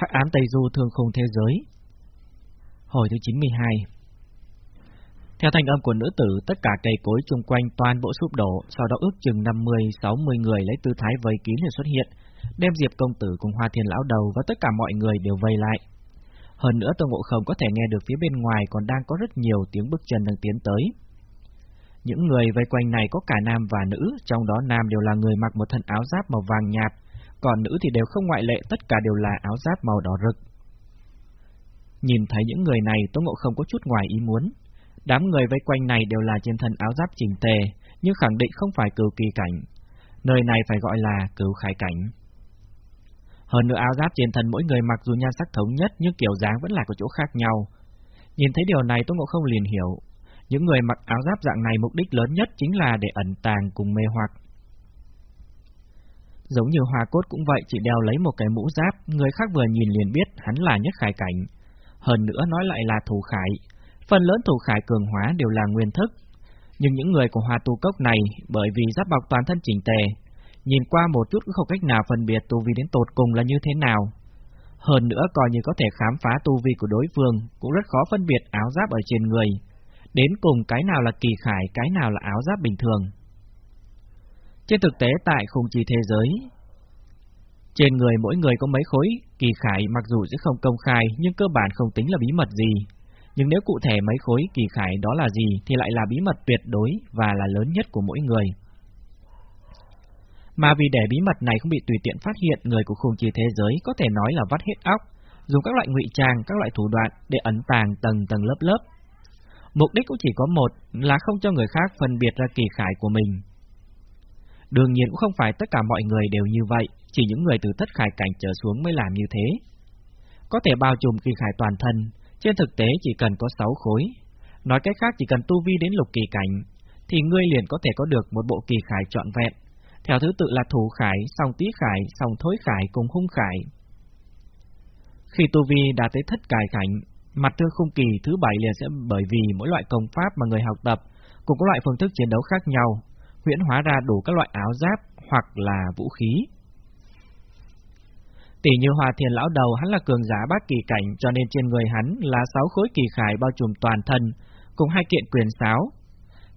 Hắc ám Tây Du thương khung thế giới Hồi thứ 92 Theo thanh âm của nữ tử, tất cả cây cối chung quanh toàn bộ sụp đổ, sau đó ước chừng 50-60 người lấy tư thái vây kín để xuất hiện, đem Diệp công tử cùng Hoa Thiên lão đầu và tất cả mọi người đều vây lại. Hơn nữa Tô Ngộ Không có thể nghe được phía bên ngoài còn đang có rất nhiều tiếng bước chân đang tiến tới. Những người vây quanh này có cả nam và nữ, trong đó nam đều là người mặc một thân áo giáp màu vàng nhạt, còn nữ thì đều không ngoại lệ, tất cả đều là áo giáp màu đỏ rực. Nhìn thấy những người này, Tô Ngộ Không có chút ngoài ý muốn. Đám người vây quanh này đều là trên thân áo giáp chỉnh tề, nhưng khẳng định không phải cửu kỳ cảnh. Nơi này phải gọi là cửu khai cảnh. Hơn nữa áo giáp trên thân mỗi người mặc dù nhan sắc thống nhất nhưng kiểu dáng vẫn là có chỗ khác nhau. Nhìn thấy điều này Tô Ngộ Không liền hiểu, những người mặc áo giáp dạng này mục đích lớn nhất chính là để ẩn tàng cùng mê hoặc. Giống như hoa cốt cũng vậy, chỉ đeo lấy một cái mũ giáp, người khác vừa nhìn liền biết hắn là nhất khải cảnh. Hơn nữa nói lại là thủ khải, phần lớn thủ khải cường hóa đều là nguyên thức. Nhưng những người của hoa tu cốc này, bởi vì giáp bọc toàn thân chỉnh tề, nhìn qua một chút cũng không cách nào phân biệt tu vi đến tột cùng là như thế nào. Hơn nữa coi như có thể khám phá tu vi của đối phương, cũng rất khó phân biệt áo giáp ở trên người. Đến cùng cái nào là kỳ khải, cái nào là áo giáp bình thường. Trên thực tế tại khung chi thế giới, trên người mỗi người có mấy khối kỳ khải mặc dù sẽ không công khai nhưng cơ bản không tính là bí mật gì. Nhưng nếu cụ thể mấy khối kỳ khải đó là gì thì lại là bí mật tuyệt đối và là lớn nhất của mỗi người. Mà vì để bí mật này không bị tùy tiện phát hiện, người của khung chi thế giới có thể nói là vắt hết óc, dùng các loại ngụy trang, các loại thủ đoạn để ẩn tàng tầng tầng lớp lớp. Mục đích cũng chỉ có một là không cho người khác phân biệt ra kỳ khải của mình. Đương nhiên cũng không phải tất cả mọi người đều như vậy, chỉ những người từ thất khải cảnh trở xuống mới làm như thế. Có thể bao trùm kỳ khải toàn thân, trên thực tế chỉ cần có 6 khối. Nói cách khác chỉ cần tu vi đến lục kỳ cảnh, thì ngươi liền có thể có được một bộ kỳ khải trọn vẹn. Theo thứ tự là thủ khải, song tí khải, song thối khải cùng hung khải. Khi tu vi đã tới thất cải cảnh, mặt thương khung kỳ thứ bảy liền sẽ bởi vì mỗi loại công pháp mà người học tập cũng có loại phương thức chiến đấu khác nhau, huyễn hóa ra đủ các loại áo giáp hoặc là vũ khí. Tỷ như Hòa Thiền lão đầu hắn là cường giả bát kỳ cảnh cho nên trên người hắn là sáu khối kỳ khải bao trùm toàn thân, cùng hai kiện quyền sáo.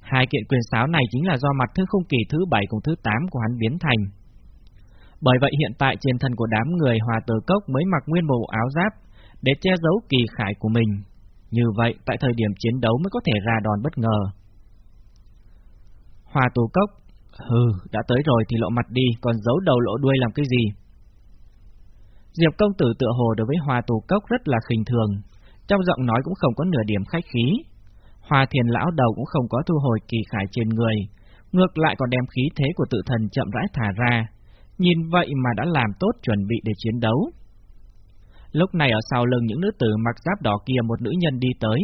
Hai kiện quyền sáo này chính là do mặt thứ không kỳ thứ bảy cùng thứ tám của hắn biến thành. Bởi vậy hiện tại trên thân của đám người Hòa Tử Cốc mới mặc nguyên bộ áo giáp để che giấu kỳ khải của mình. Như vậy, tại thời điểm chiến đấu mới có thể ra đòn bất ngờ. Hòa Tử Cốc, hừ, đã tới rồi thì lộ mặt đi, còn giấu đầu lộ đuôi làm cái gì? Diệp công tử tựa hồ đối với Hoa Tù Cốc rất là khinh thường, trong giọng nói cũng không có nửa điểm khách khí. Hoa Thiền lão đầu cũng không có thu hồi kỳ khải trên người, ngược lại còn đem khí thế của tự thần chậm rãi thả ra, nhìn vậy mà đã làm tốt chuẩn bị để chiến đấu. Lúc này ở sau lưng những nữ tử mặc giáp đỏ kia một nữ nhân đi tới.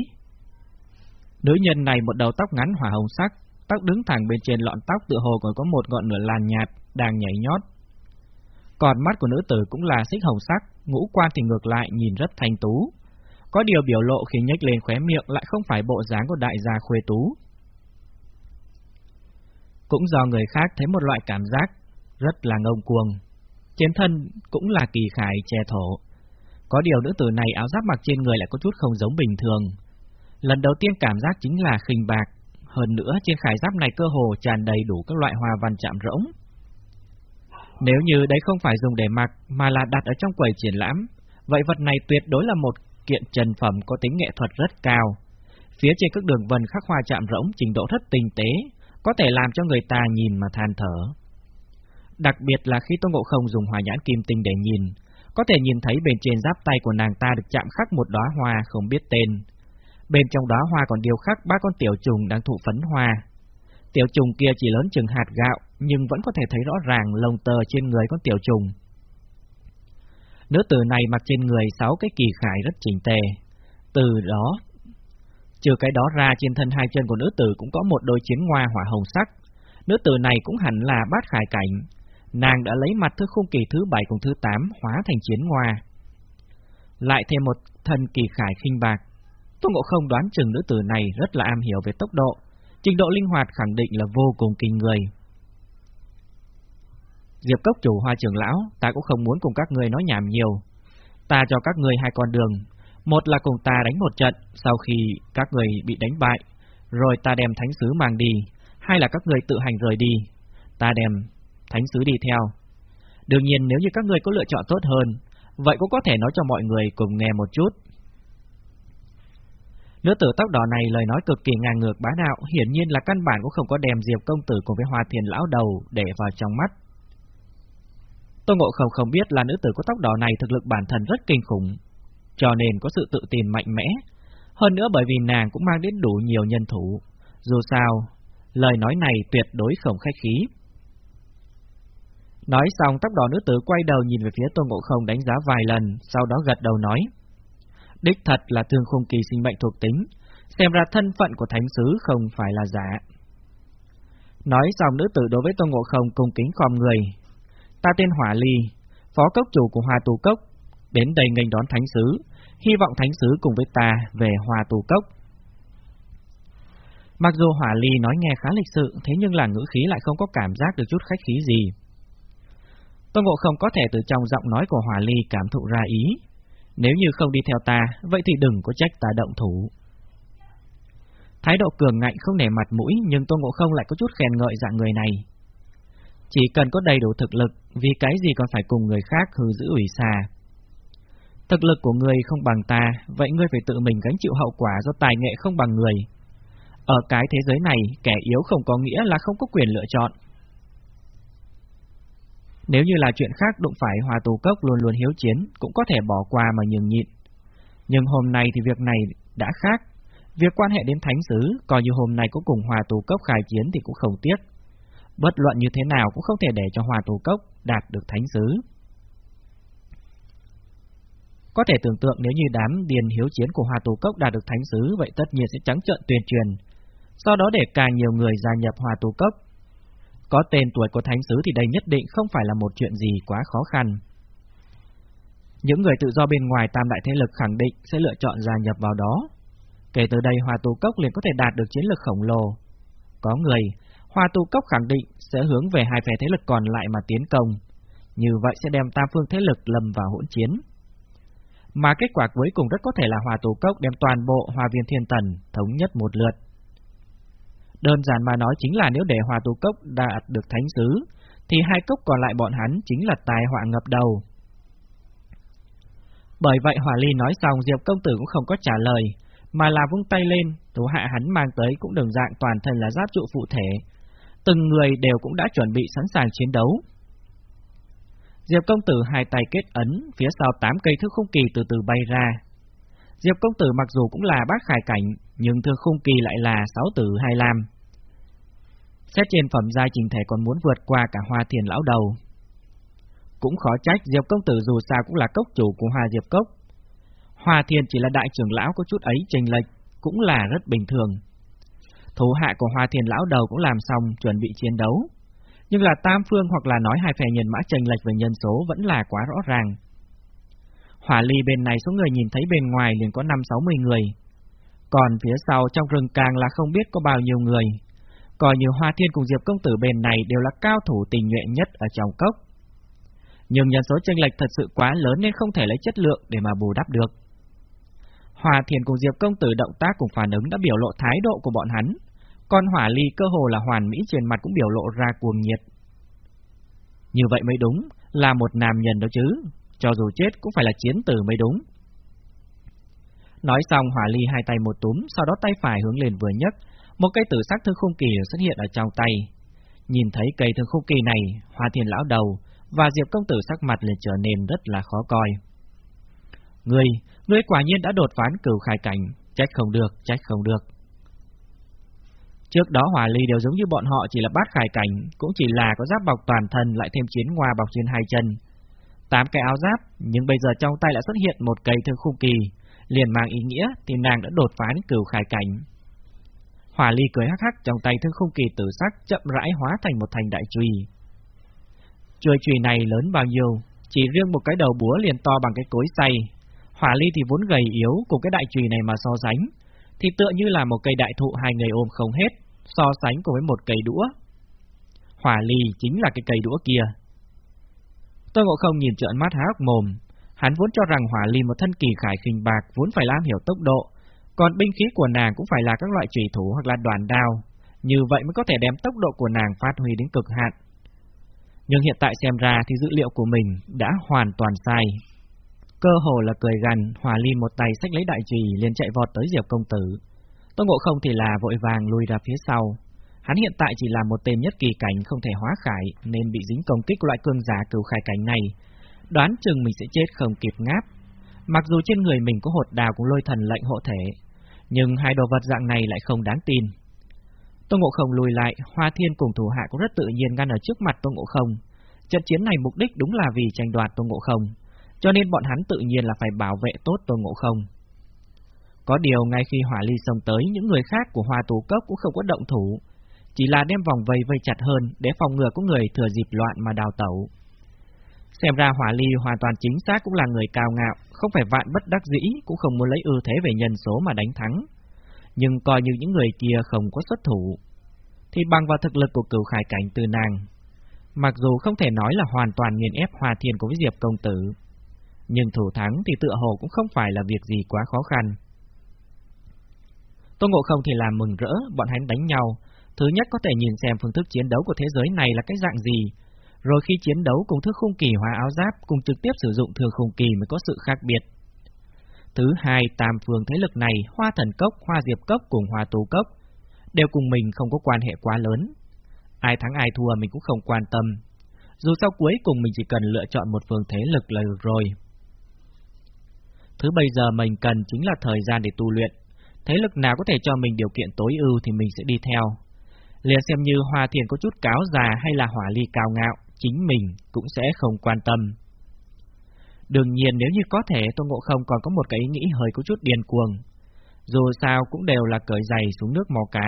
Nữ nhân này một đầu tóc ngắn hỏa hồng sắc, tóc đứng thẳng bên trên lọn tóc tựa hồ còn có một ngọn lửa làn nhạt đang nhảy nhót, còn mắt của nữ tử cũng là xích hồng sắc, ngũ quan thì ngược lại nhìn rất thanh tú. Có điều biểu lộ khi nhếch lên khóe miệng lại không phải bộ dáng của đại gia khuê tú. Cũng do người khác thấy một loại cảm giác rất là ngông cuồng. Trên thân cũng là kỳ khải che thổ. Có điều nữ tử này áo giáp mặc trên người lại có chút không giống bình thường. Lần đầu tiên cảm giác chính là khinh bạc, hơn nữa trên khải giáp này cơ hồ tràn đầy đủ các loại hoa văn chạm rỗng. Nếu như đấy không phải dùng để mặc mà là đặt ở trong quầy triển lãm, vậy vật này tuyệt đối là một kiện trần phẩm có tính nghệ thuật rất cao. Phía trên các đường vân khắc hoa chạm rỗng trình độ rất tinh tế, có thể làm cho người ta nhìn mà than thở. Đặc biệt là khi Tôn Ngộ Không dùng hòa nhãn kim tinh để nhìn, có thể nhìn thấy bên trên giáp tay của nàng ta được chạm khắc một đóa hoa không biết tên. Bên trong đó hoa còn điều khắc ba con tiểu trùng đang thụ phấn hoa. Tiểu trùng kia chỉ lớn chừng hạt gạo, nhưng vẫn có thể thấy rõ ràng lông tơ trên người con tiểu trùng. Nữ tử này mặc trên người sáu cái kỳ khải rất chỉnh tề. Từ đó, trừ cái đó ra trên thân hai chân của nữ tử cũng có một đôi chiến hoa hỏa hồng sắc. Nữ tử này cũng hẳn là bát khải cảnh. Nàng đã lấy mặt thứ khung kỳ thứ bảy cùng thứ tám hóa thành chiến hoa. Lại thêm một thân kỳ khải khinh bạc. Tô Ngộ Không đoán chừng nữ tử này rất là am hiểu về tốc độ, trình độ linh hoạt khẳng định là vô cùng kinh người. Diệp Cốc chủ hoa trưởng lão, ta cũng không muốn cùng các người nói nhảm nhiều. Ta cho các người hai con đường, một là cùng ta đánh một trận sau khi các người bị đánh bại, rồi ta đem thánh sứ mang đi, hay là các người tự hành rời đi, ta đem thánh sứ đi theo. Đương nhiên nếu như các người có lựa chọn tốt hơn, vậy cũng có thể nói cho mọi người cùng nghe một chút. Nữ tử tóc đỏ này lời nói cực kỳ ngang ngược bá đạo, hiển nhiên là căn bản cũng không có đem Diệp công tử cùng với Hoa Thiền lão đầu để vào trong mắt. Tô Ngộ Không không biết là nữ tử có tóc đỏ này thực lực bản thân rất kinh khủng, cho nên có sự tự tin mạnh mẽ. Hơn nữa bởi vì nàng cũng mang đến đủ nhiều nhân thủ. Dù sao, lời nói này tuyệt đối không khách khí. Nói xong tóc đỏ nữ tử quay đầu nhìn về phía Tô Ngộ Không đánh giá vài lần, sau đó gật đầu nói. Đích thật là thương khung kỳ sinh mệnh thuộc tính, xem ra thân phận của thánh sứ không phải là giả. Nói xong nữ tử đối với Tô Ngộ Không cung kính khom người. Ta tên Hỏa Ly, phó cốc chủ của Hoa Tù Cốc, đến đây nghênh đón thánh sứ, hy vọng thánh sứ cùng với ta về Hoa Tù Cốc. Mặc dù Hỏa Ly nói nghe khá lịch sự, thế nhưng là ngữ khí lại không có cảm giác được chút khách khí gì. Tôn Ngộ không có thể từ trong giọng nói của Hỏa Ly cảm thụ ra ý. Nếu như không đi theo ta, vậy thì đừng có trách ta động thủ. Thái độ cường ngạnh không nể mặt mũi, nhưng Tôn Ngộ không lại có chút khen ngợi dạng người này. Chỉ cần có đầy đủ thực lực, vì cái gì còn phải cùng người khác hư giữ ủy xà. Thực lực của người không bằng ta, vậy ngươi phải tự mình gánh chịu hậu quả do tài nghệ không bằng người. Ở cái thế giới này, kẻ yếu không có nghĩa là không có quyền lựa chọn. Nếu như là chuyện khác đụng phải hòa tù cốc luôn luôn hiếu chiến, cũng có thể bỏ qua mà nhường nhịn. Nhưng hôm nay thì việc này đã khác. Việc quan hệ đến thánh sứ, coi như hôm nay có cùng hòa tù cốc khai chiến thì cũng không tiếc. Bất luận như thế nào cũng không thể để cho hòa tù cốc đạt được thánh sứ. Có thể tưởng tượng nếu như đám điền hiếu chiến của hòa tù cốc đạt được thánh sứ, vậy tất nhiên sẽ trắng trợn tuyên truyền. Sau đó để càng nhiều người gia nhập hòa tù cốc, có tên tuổi của thánh sứ thì đây nhất định không phải là một chuyện gì quá khó khăn. Những người tự do bên ngoài tam đại thế lực khẳng định sẽ lựa chọn gia nhập vào đó. Kể từ đây Hoa Tu Cốc liền có thể đạt được chiến lược khổng lồ. Có người, Hoa Tu Cốc khẳng định sẽ hướng về hai phe thế lực còn lại mà tiến công. Như vậy sẽ đem tam phương thế lực lầm vào hỗn chiến. Mà kết quả cuối cùng rất có thể là Hoa Tu Cốc đem toàn bộ Hoa Viên Thiên Tần thống nhất một lượt. Đơn giản mà nói chính là nếu để hòa tu cốc đạt được thánh sứ, thì hai cốc còn lại bọn hắn chính là tài họa ngập đầu. Bởi vậy Hỏa Ly nói xong Diệp công tử cũng không có trả lời, mà là vung tay lên, thủ hạ hắn mang tới cũng đường dạng toàn thân là giáp trụ phụ thể. Từng người đều cũng đã chuẩn bị sẵn sàng chiến đấu. Diệp công tử hai tay kết ấn, phía sau tám cây thước không kỳ từ từ bay ra. Diệp công tử mặc dù cũng là bác khải cảnh, nhưng thưa khung kỳ lại là sáu tử hai lam. Xét trên phẩm giai trình thể còn muốn vượt qua cả hoa thiền lão đầu. Cũng khó trách Diệp công tử dù sao cũng là cốc chủ của hoa Diệp cốc. Hoa thiền chỉ là đại trưởng lão có chút ấy trình lệch, cũng là rất bình thường. Thủ hạ của hoa thiền lão đầu cũng làm xong chuẩn bị chiến đấu. Nhưng là tam phương hoặc là nói hai phe nhân mã trình lệch về nhân số vẫn là quá rõ ràng. Hỏa ly bên này số người nhìn thấy bên ngoài liền có 5-60 người. Còn phía sau trong rừng càng là không biết có bao nhiêu người. Còn như Hoa Thiên cùng Diệp Công Tử bên này đều là cao thủ tình nhuệ nhất ở trong cốc. Nhưng nhân số chênh lệch thật sự quá lớn nên không thể lấy chất lượng để mà bù đắp được. Hòa Thiên cùng Diệp Công Tử động tác cùng phản ứng đã biểu lộ thái độ của bọn hắn, còn Hỏa Ly cơ hồ là hoàn mỹ trên mặt cũng biểu lộ ra cuồng nhiệt. Như vậy mới đúng, là một nam nhân đó chứ, cho dù chết cũng phải là chiến tử mới đúng. Nói xong hỏa ly hai tay một túm, sau đó tay phải hướng lên vừa nhấc, một cây tử sắc thương khung kỳ xuất hiện ở trong tay. Nhìn thấy cây thương khung kỳ này, hoa thiên lão đầu và diệp công tử sắc mặt liền trở nên rất là khó coi. Ngươi, ngươi quả nhiên đã đột phán cửu khai cảnh, trách không được, trách không được. Trước đó hỏa ly đều giống như bọn họ chỉ là bát khai cảnh, cũng chỉ là có giáp bọc toàn thân lại thêm chiến hoa bọc trên hai chân, tám cái áo giáp, nhưng bây giờ trong tay lại xuất hiện một cây thương khung kỳ, liền mang ý nghĩa thì nàng đã đột phá đến cửu khải cảnh. Hỏa ly cười hắc hắc trong tay thương khung kỳ tử sắc chậm rãi hóa thành một thành đại chùy. Chuôi chùy này lớn bao nhiêu, chỉ riêng một cái đầu búa liền to bằng cái cối xay. Hỏa ly thì vốn gầy yếu cùng cái đại chùy này mà so sánh, thì tựa như là một cây đại thụ hai người ôm không hết, so sánh cùng với một cây đũa. Hỏa ly chính là cái cây đũa kia. Tôi ngộ không nhìn trợn mắt há hốc mồm, Hắn vốn cho rằng hỏa ly một thân kỳ khải khinh bạc vốn phải làm hiểu tốc độ, còn binh khí của nàng cũng phải là các loại trùy thủ hoặc là đoàn đao, như vậy mới có thể đem tốc độ của nàng phát huy đến cực hạn. Nhưng hiện tại xem ra thì dữ liệu của mình đã hoàn toàn sai. Cơ hồ là cười gần, Hòa Ly một tay sách lấy đại trùy liền chạy vọt tới Diệp công tử. Tô Ngộ Không thì là vội vàng lùi ra phía sau. Hắn hiện tại chỉ là một tên nhất kỳ cảnh không thể hóa khải nên bị dính công kích loại cương giả cửu khải cảnh này. Đoán chừng mình sẽ chết không kịp ngáp. Mặc dù trên người mình có hột đào cũng lôi thần lệnh hộ thể, nhưng hai đồ vật dạng này lại không đáng tin. Tô Ngộ Không lùi lại, Hoa Thiên cùng thủ hạ cũng rất tự nhiên ngăn ở trước mặt Tô Ngộ Không. Trận chiến này mục đích đúng là vì tranh đoạt Tô Ngộ Không, cho nên bọn hắn tự nhiên là phải bảo vệ tốt Tô Ngộ Không. Có điều ngay khi hỏa ly xông tới, những người khác của Hoa Tù Cốc cũng không có động thủ, chỉ là đem vòng vây vây chặt hơn để phòng ngừa có người thừa dịp loạn mà đào tẩu. Xem ra hỏa ly hoàn toàn chính xác cũng là người cao ngạo, không phải vạn bất đắc dĩ, cũng không muốn lấy ưu thế về nhân số mà đánh thắng. Nhưng coi như những người kia không có xuất thủ, thì bằng vào thực lực của cửu khải cảnh từ nàng, mặc dù không thể nói là hoàn toàn nghiền ép hòa thiên của Diệp Công Tử, nhưng thủ thắng thì tựa hồ cũng không phải là việc gì quá khó khăn. Tô Ngộ Không thì làm mừng rỡ, bọn hắn đánh nhau, thứ nhất có thể nhìn xem phương thức chiến đấu của thế giới này là cái dạng gì, rồi khi chiến đấu cùng thức khung kỳ hóa áo giáp cùng trực tiếp sử dụng thường khung kỳ mới có sự khác biệt. Thứ hai, tam phương thế lực này, hoa thần cốc, hoa diệp cốc cùng hoa tù cốc, đều cùng mình không có quan hệ quá lớn. Ai thắng ai thua mình cũng không quan tâm. Dù sao cuối cùng mình chỉ cần lựa chọn một phương thế lực là được rồi. Thứ bây giờ mình cần chính là thời gian để tu luyện. Thế lực nào có thể cho mình điều kiện tối ưu thì mình sẽ đi theo. Liền xem như Hoa Thiền có chút cáo già hay là hỏa ly cao ngạo, chính mình cũng sẽ không quan tâm. Đương nhiên nếu như có thể Tôn Ngộ Không còn có một cái ý nghĩ hơi có chút điên cuồng. Dù sao cũng đều là cởi giày xuống nước mò cá,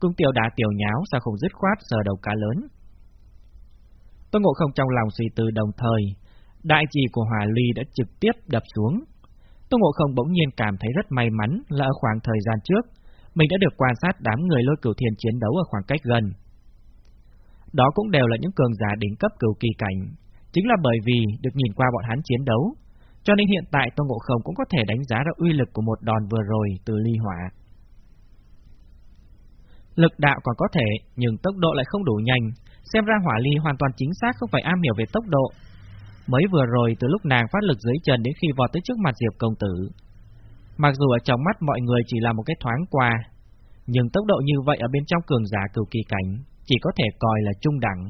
cung tiểu đá tiểu nháo sao không dứt khoát sờ đầu cá lớn. Tôn Ngộ Không trong lòng suy tư đồng thời, đại trì của Hòa Ly đã trực tiếp đập xuống. Tôn Ngộ Không bỗng nhiên cảm thấy rất may mắn là ở khoảng thời gian trước, mình đã được quan sát đám người lôi cửu thiên chiến đấu ở khoảng cách gần. Đó cũng đều là những cường giả đỉnh cấp cửu kỳ cảnh, chính là bởi vì được nhìn qua bọn hắn chiến đấu, cho nên hiện tại Tô Ngộ Không cũng có thể đánh giá ra uy lực của một đòn vừa rồi từ ly hỏa. Lực đạo còn có thể, nhưng tốc độ lại không đủ nhanh, xem ra hỏa ly hoàn toàn chính xác không phải am hiểu về tốc độ. Mới vừa rồi từ lúc nàng phát lực dưới chân đến khi vọt tới trước mặt Diệp công tử. Mặc dù ở trong mắt mọi người chỉ là một cái thoáng qua, nhưng tốc độ như vậy ở bên trong cường giả cửu kỳ cảnh chỉ có thể coi là trung đẳng.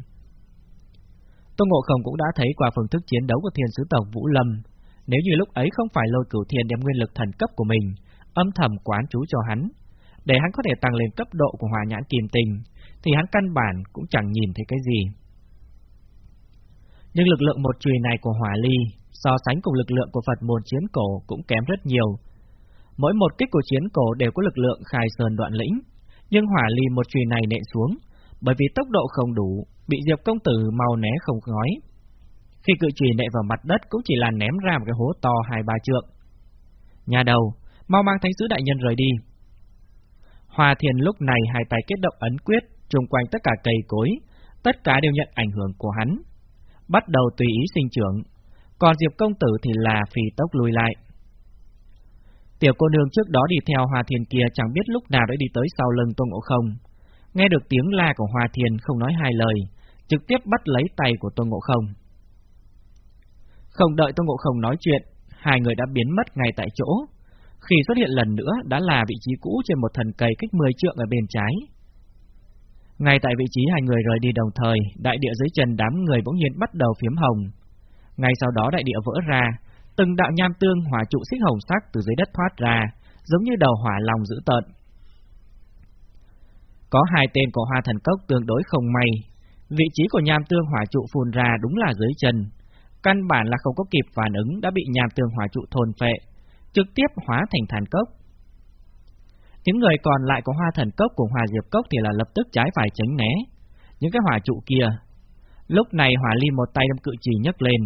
Tô Ngộ Không cũng đã thấy qua phương thức chiến đấu của thiên sứ tộc Vũ Lâm, nếu như lúc ấy không phải lôi cửu thiên đem nguyên lực thần cấp của mình, âm thầm quán chú cho hắn, để hắn có thể tăng lên cấp độ của hòa nhãn kim tình, thì hắn căn bản cũng chẳng nhìn thấy cái gì. Nhưng lực lượng một chùy này của hỏa ly, so sánh cùng lực lượng của Phật môn chiến cổ cũng kém rất nhiều. Mỗi một kích của chiến cổ đều có lực lượng khai sơn đoạn lĩnh, nhưng hỏa ly một chùy này nện xuống, bởi vì tốc độ không đủ, bị Diệp công tử mau né không ngói. Khi cự chùy nện vào mặt đất cũng chỉ là ném ra một cái hố to hai ba trượng. Nhà đầu, mau mang thánh sứ đại nhân rời đi. hòa thiền lúc này hai tay kết động ấn quyết, trùng quanh tất cả cây cối, tất cả đều nhận ảnh hưởng của hắn. Bắt đầu tùy ý sinh trưởng, còn Diệp công tử thì là phi tốc lùi lại. Tiểu cô nương trước đó đi theo Hoa Thiền kia chẳng biết lúc nào đã đi tới sau lưng Tôn Ngộ Không. Nghe được tiếng la của Hoa Thiền không nói hai lời, trực tiếp bắt lấy tay của Tôn Ngộ Không. Không đợi Tôn Ngộ Không nói chuyện, hai người đã biến mất ngay tại chỗ. Khi xuất hiện lần nữa đã là vị trí cũ trên một thần cây cách 10 trượng ở bên trái. Ngay tại vị trí hai người rời đi đồng thời, đại địa dưới chân đám người bỗng nhiên bắt đầu phiếm hồng. Ngay sau đó đại địa vỡ ra, từng đạo nham tương hỏa trụ xích hồng sắc từ dưới đất thoát ra, giống như đầu hỏa lòng dữ tợn. Có hai tên của hoa thần cốc tương đối không may, vị trí của nham tương hỏa trụ phun ra đúng là dưới chân, căn bản là không có kịp phản ứng đã bị nham tương hỏa trụ thôn phệ, trực tiếp hóa thành thần cốc. Những người còn lại của hoa thần cốc cùng hòa diệp cốc thì là lập tức trái phải tránh né. Những cái hỏa trụ kia, lúc này hỏa ly một tay đâm cự trì nhấc lên.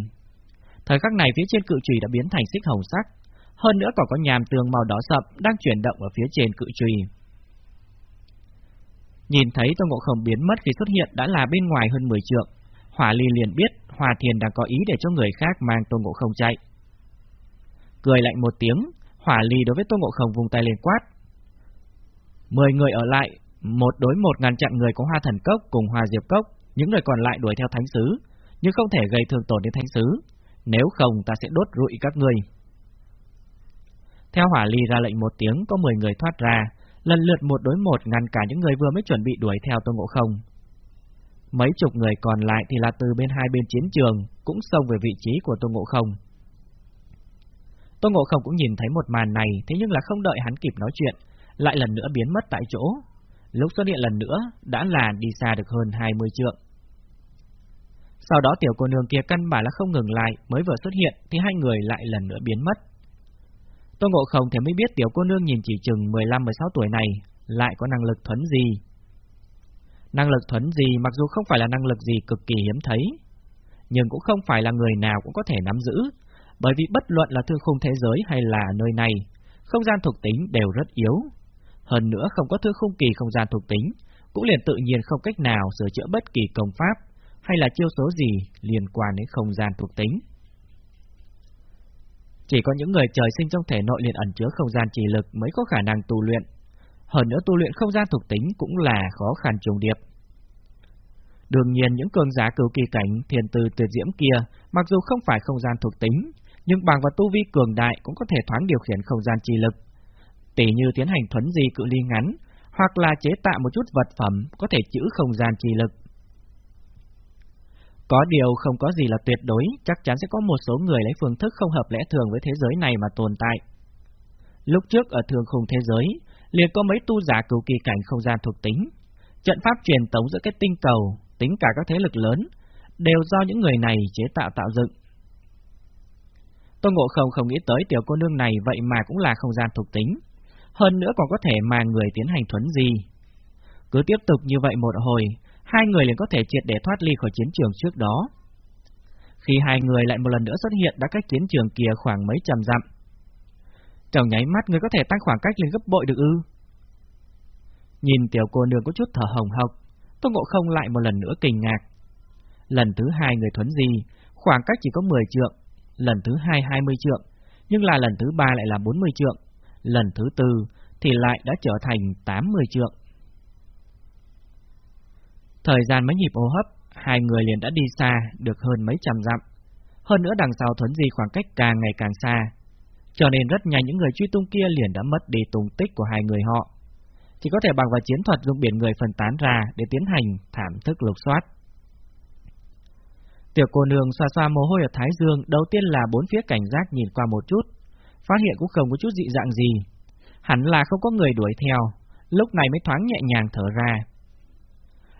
Thời khắc này phía trên cự trì đã biến thành xích hồng sắc, hơn nữa còn có nhàm tường màu đỏ sậm đang chuyển động ở phía trên cự trì. Nhìn thấy Tôn Ngộ Không biến mất khi xuất hiện đã là bên ngoài hơn 10 trượng, Hỏa Ly liền biết Hòa Thiền đang có ý để cho người khác mang Tôn Ngộ Không chạy. Cười lạnh một tiếng, hỏa ly đối với Tô Ngộ Không vùng tay lên quát. Mười người ở lại, một đối một ngăn chặn người có hoa thần cốc cùng hoa diệp cốc, những người còn lại đuổi theo thánh sứ, nhưng không thể gây thương tổn đến thánh sứ, nếu không ta sẽ đốt rụi các ngươi. Theo hỏa ly ra lệnh một tiếng có 10 người thoát ra, lần lượt một đối một ngăn cả những người vừa mới chuẩn bị đuổi theo Tô Ngộ Không. Mấy chục người còn lại thì là từ bên hai bên chiến trường, cũng xông về vị trí của Tô Ngộ Không. Tô Ngộ Không cũng nhìn thấy một màn này, thế nhưng là không đợi hắn kịp nói chuyện, lại lần nữa biến mất tại chỗ. Lúc xuất hiện lần nữa, đã là đi xa được hơn 20 trượng. Sau đó tiểu cô nương kia căn bản là không ngừng lại, mới vừa xuất hiện thì hai người lại lần nữa biến mất. Tô Ngộ Không thì mới biết tiểu cô nương nhìn chỉ chừng 15-16 tuổi này lại có năng lực thuấn gì. Năng lực thuấn gì mặc dù không phải là năng lực gì cực kỳ hiếm thấy, nhưng cũng không phải là người nào cũng có thể nắm giữ, bởi vì bất luận là thương khung thế giới hay là nơi này, không gian thuộc tính đều rất yếu. Hơn nữa không có thương khung kỳ không gian thuộc tính, cũng liền tự nhiên không cách nào sửa chữa bất kỳ công pháp hay là chiêu số gì liên quan đến không gian thuộc tính. Chỉ có những người trời sinh trong thể nội liền ẩn chứa không gian trì lực mới có khả năng tu luyện. Hơn nữa tu luyện không gian thuộc tính cũng là khó khăn trùng điệp. Đương nhiên những cường giả cửu kỳ cảnh thiền từ tuyệt diễm kia, mặc dù không phải không gian thuộc tính, nhưng bằng và tu vi cường đại cũng có thể thoáng điều khiển không gian trì lực. Tỷ như tiến hành thuấn di cự ly ngắn, hoặc là chế tạo một chút vật phẩm có thể chữ không gian trì lực. Có điều không có gì là tuyệt đối, chắc chắn sẽ có một số người lấy phương thức không hợp lẽ thường với thế giới này mà tồn tại. Lúc trước ở thường khung thế giới, liền có mấy tu giả cửu kỳ cảnh không gian thuộc tính. Trận pháp truyền tống giữa cái tinh cầu, tính cả các thế lực lớn, đều do những người này chế tạo tạo dựng. Tô Ngộ Không không nghĩ tới tiểu cô nương này vậy mà cũng là không gian thuộc tính, hơn nữa còn có thể mà người tiến hành thuấn gì. Cứ tiếp tục như vậy một hồi, hai người liền có thể triệt để thoát ly khỏi chiến trường trước đó. Khi hai người lại một lần nữa xuất hiện đã cách chiến trường kia khoảng mấy trăm dặm. Trong nháy mắt người có thể tăng khoảng cách lên gấp bội được ư. Nhìn tiểu cô nương có chút thở hồng hộc, Tô Ngộ Không lại một lần nữa kinh ngạc. Lần thứ hai người thuấn gì, khoảng cách chỉ có 10 trượng, lần thứ hai 20 trượng, nhưng là lần thứ ba lại là 40 trượng, lần thứ tư thì lại đã trở thành 80 trượng. Thời gian mấy nhịp hô hấp, hai người liền đã đi xa được hơn mấy trăm dặm. Hơn nữa đằng sau thuấn di khoảng cách càng ngày càng xa, cho nên rất nhanh những người truy tung kia liền đã mất đi tung tích của hai người họ. Chỉ có thể bằng vào chiến thuật dùng biển người phân tán ra để tiến hành thảm thức lục soát. Tiểu cô nương xoa xoa mồ hôi ở Thái Dương, đầu tiên là bốn phía cảnh giác nhìn qua một chút, phát hiện cũng không có chút dị dạng gì. Hẳn là không có người đuổi theo, lúc này mới thoáng nhẹ nhàng thở ra.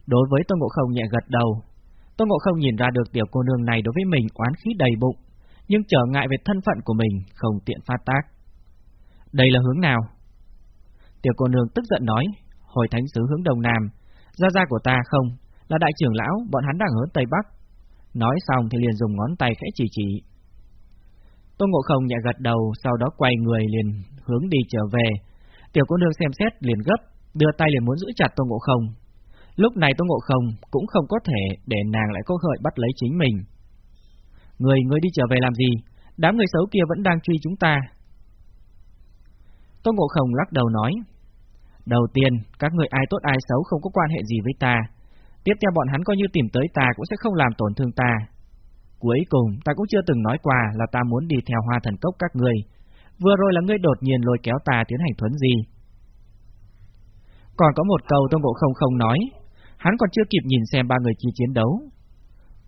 Đối với Tô Ngộ Không nhẹ gật đầu. Tô Ngộ Không nhìn ra được tiểu cô nương này đối với mình oán khí đầy bụng, nhưng trở ngại về thân phận của mình không tiện phát tác. Đây là hướng nào? Tiểu cô nương tức giận nói, hồi thánh sứ hướng đông nam, gia gia của ta không, là đại trưởng lão, bọn hắn đang hướng tây bắc. Nói xong thì liền dùng ngón tay khẽ chỉ chỉ. Tô Ngộ Không nhẹ gật đầu, sau đó quay người liền hướng đi trở về. Tiểu cô nương xem xét liền gấp, đưa tay liền muốn giữ chặt Tô Ngộ Không, Lúc này Tô Ngộ Không cũng không có thể để nàng lại có hội bắt lấy chính mình. Người, người đi trở về làm gì? Đám người xấu kia vẫn đang truy chúng ta. Tô Ngộ Không lắc đầu nói. Đầu tiên, các người ai tốt ai xấu không có quan hệ gì với ta. Tiếp theo bọn hắn coi như tìm tới ta cũng sẽ không làm tổn thương ta. Cuối cùng, ta cũng chưa từng nói qua là ta muốn đi theo hoa thần cốc các người. Vừa rồi là ngươi đột nhiên lôi kéo ta tiến hành thuấn gì. Còn có một câu Tô Ngộ Không không nói, Hắn còn chưa kịp nhìn xem ba người kia chiến đấu.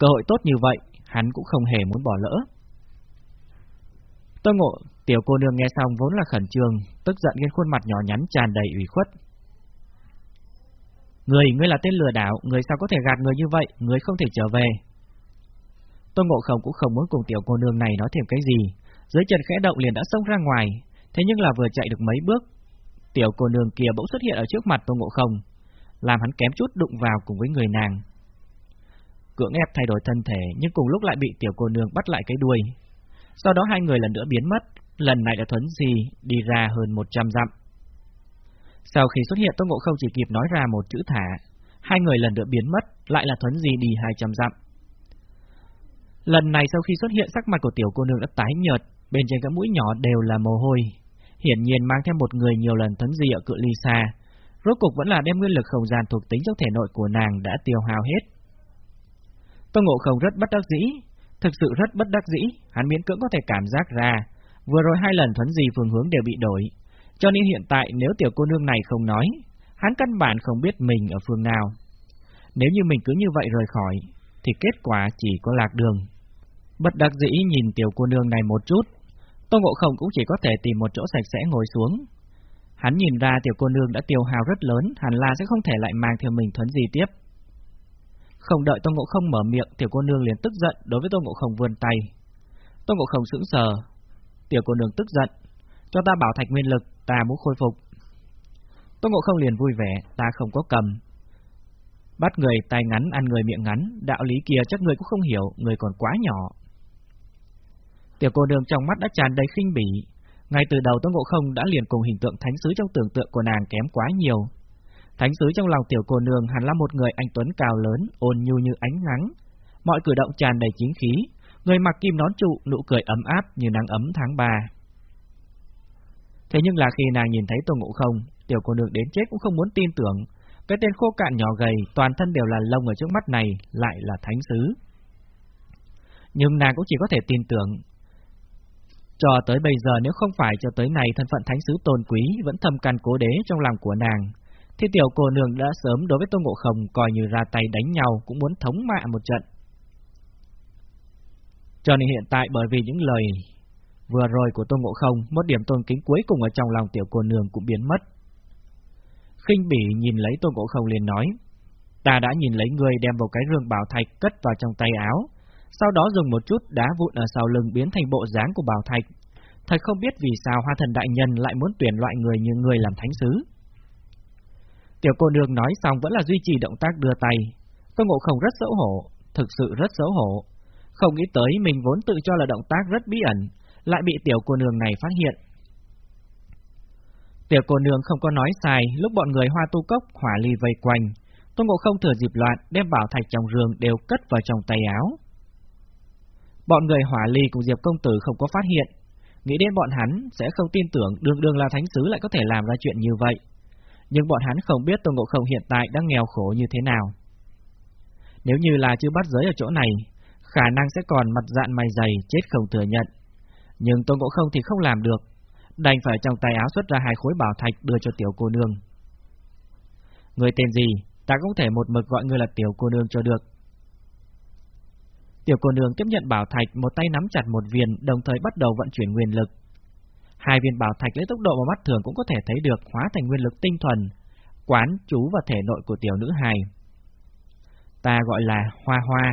Cơ hội tốt như vậy, hắn cũng không hề muốn bỏ lỡ. Tôi ngộ, tiểu cô nương nghe xong vốn là khẩn trương, tức giận lên khuôn mặt nhỏ nhắn tràn đầy ủy khuất. Người, ngươi là tên lừa đảo, người sao có thể gạt người như vậy, người không thể trở về. Tôn Ngộ Không cũng không muốn cùng tiểu cô nương này nói thêm cái gì, dưới chân khẽ động liền đã xông ra ngoài, thế nhưng là vừa chạy được mấy bước, tiểu cô nương kia bỗng xuất hiện ở trước mặt Tôn Ngộ Không, làm hắn kém chút đụng vào cùng với người nàng. Cưỡng ép thay đổi thân thể nhưng cùng lúc lại bị tiểu cô nương bắt lại cái đuôi. Sau đó hai người lần nữa biến mất, lần này đã thuấn gì đi ra hơn 100 dặm. Sau khi xuất hiện Tô Ngộ Không chỉ kịp nói ra một chữ thả, hai người lần nữa biến mất, lại là thuấn gì đi 200 dặm. Lần này sau khi xuất hiện sắc mặt của tiểu cô nương đã tái nhợt, bên trên các mũi nhỏ đều là mồ hôi, hiển nhiên mang theo một người nhiều lần thấn gì ở cự ly xa, rốt cục vẫn là đem nguyên lực không gian thuộc tính trong thể nội của nàng đã tiêu hao hết. Tô Ngộ Không rất bất đắc dĩ, thực sự rất bất đắc dĩ, hắn miễn cưỡng có thể cảm giác ra, vừa rồi hai lần thuấn gì phương hướng đều bị đổi, cho nên hiện tại nếu tiểu cô nương này không nói, hắn căn bản không biết mình ở phương nào. Nếu như mình cứ như vậy rời khỏi, thì kết quả chỉ có lạc đường. Bất đắc dĩ nhìn tiểu cô nương này một chút, Tô Ngộ Không cũng chỉ có thể tìm một chỗ sạch sẽ ngồi xuống. Hắn nhìn ra tiểu cô nương đã tiêu hào rất lớn, hẳn là sẽ không thể lại mang theo mình thuấn gì tiếp. Không đợi Tô Ngộ Không mở miệng, tiểu cô nương liền tức giận đối với Tô Ngộ Không vươn tay. Tô Ngộ Không sững sờ, tiểu cô nương tức giận, cho ta bảo thạch nguyên lực, ta muốn khôi phục. Tô Ngộ Không liền vui vẻ, ta không có cầm. Bắt người tay ngắn ăn người miệng ngắn, đạo lý kia chắc người cũng không hiểu, người còn quá nhỏ. Tiểu cô nương trong mắt đã tràn đầy khinh bỉ, ngay từ đầu Tô Ngộ Không đã liền cùng hình tượng thánh sứ trong tưởng tượng của nàng kém quá nhiều. Thánh sứ trong lòng tiểu cô nương hẳn là một người anh tuấn cao lớn, ôn nhu như ánh nắng, mọi cử động tràn đầy chính khí, người mặc kim nón trụ, nụ cười ấm áp như nắng ấm tháng 3. Thế nhưng là khi nàng nhìn thấy Tô Ngộ Không, tiểu cô nương đến chết cũng không muốn tin tưởng, cái tên khô cạn nhỏ gầy, toàn thân đều là lông ở trước mắt này, lại là thánh sứ. Nhưng nàng cũng chỉ có thể tin tưởng. Cho tới bây giờ nếu không phải cho tới này thân phận thánh sứ tôn quý vẫn thâm căn cố đế trong lòng của nàng, thì tiểu cô nương đã sớm đối với Tô Ngộ Không coi như ra tay đánh nhau cũng muốn thống mạ một trận. Cho nên hiện tại bởi vì những lời vừa rồi của Tô Ngộ Không, một điểm tôn kính cuối cùng ở trong lòng tiểu cô nương cũng biến mất. Khinh bỉ nhìn lấy Tô Ngộ Không liền nói, ta đã nhìn lấy người đem vào cái rương bảo thạch cất vào trong tay áo, sau đó dùng một chút đá vụn ở sau lưng biến thành bộ dáng của bảo thạch. Thật không biết vì sao hoa thần đại nhân lại muốn tuyển loại người như người làm thánh sứ. Tiểu cô nương nói xong vẫn là duy trì động tác đưa tay. Tô Ngộ Không rất xấu hổ, thực sự rất xấu hổ. Không nghĩ tới mình vốn tự cho là động tác rất bí ẩn, lại bị tiểu cô nương này phát hiện. Tiểu cô nương không có nói sai, lúc bọn người hoa tu cốc hỏa ly vây quanh, Tô Ngộ Không thừa dịp loạn đem bảo thạch trong rương đều cất vào trong tay áo. Bọn người hỏa ly cùng Diệp công tử không có phát hiện, nghĩ đến bọn hắn sẽ không tin tưởng đường đường là thánh sứ lại có thể làm ra chuyện như vậy. Nhưng bọn hắn không biết Tô Ngộ Không hiện tại đang nghèo khổ như thế nào. Nếu như là chưa bắt giới ở chỗ này, khả năng sẽ còn mặt dạn mày dày chết không thừa nhận. Nhưng Tô Ngộ Không thì không làm được, đành phải trong tay áo xuất ra hai khối bảo thạch đưa cho tiểu cô nương. Người tên gì, ta cũng thể một mực gọi người là tiểu cô nương cho được. Tiểu cô nương tiếp nhận bảo thạch, một tay nắm chặt một viên, đồng thời bắt đầu vận chuyển nguyên lực. Hai viên bảo thạch lấy tốc độ mà mắt thường cũng có thể thấy được hóa thành nguyên lực tinh thuần, quán trú vào thể nội của tiểu nữ hài. Ta gọi là Hoa Hoa.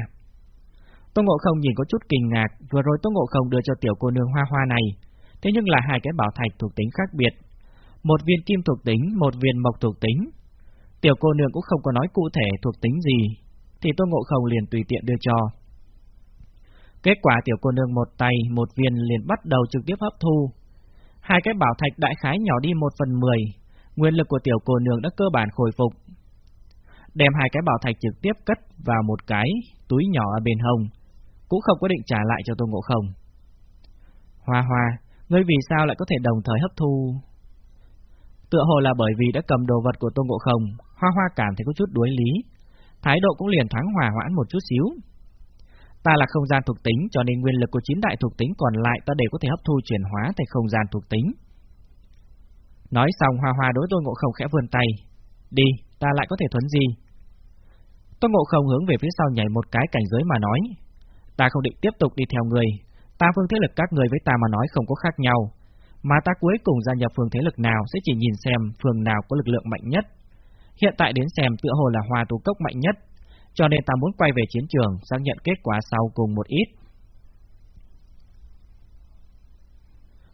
Tô Ngộ Không nhìn có chút kinh ngạc, vừa rồi Tô Ngộ Không đưa cho tiểu cô nương Hoa Hoa này, thế nhưng là hai cái bảo thạch thuộc tính khác biệt. Một viên kim thuộc tính, một viên mộc thuộc tính. Tiểu cô nương cũng không có nói cụ thể thuộc tính gì, thì Tô Ngộ Không liền tùy tiện đưa cho. Kết quả tiểu cô nương một tay, một viên liền bắt đầu trực tiếp hấp thu. Hai cái bảo thạch đại khái nhỏ đi một phần mười, nguyên lực của tiểu cô nương đã cơ bản khôi phục. Đem hai cái bảo thạch trực tiếp cất vào một cái túi nhỏ ở bên hông, cũng không có định trả lại cho Tô Ngộ Không. Hoa hoa, ngươi vì sao lại có thể đồng thời hấp thu? Tựa hồ là bởi vì đã cầm đồ vật của Tô Ngộ Không, Hoa hoa cảm thấy có chút đuối lý, thái độ cũng liền thoáng hòa hoãn một chút xíu. Ta là không gian thuộc tính, cho nên nguyên lực của chín đại thuộc tính còn lại ta đều có thể hấp thu chuyển hóa thành không gian thuộc tính. Nói xong Hoa Hoa đối tôi Ngộ Không khẽ vươn tay. Đi, ta lại có thể thuấn gì? tôi Ngộ Không hướng về phía sau nhảy một cái cảnh giới mà nói. Ta không định tiếp tục đi theo người. Ta phương thế lực các người với ta mà nói không có khác nhau. Mà ta cuối cùng gia nhập phương thế lực nào sẽ chỉ nhìn xem phương nào có lực lượng mạnh nhất. Hiện tại đến xem tựa hồ là hòa tù Cốc mạnh nhất, cho nên ta muốn quay về chiến trường, xác nhận kết quả sau cùng một ít.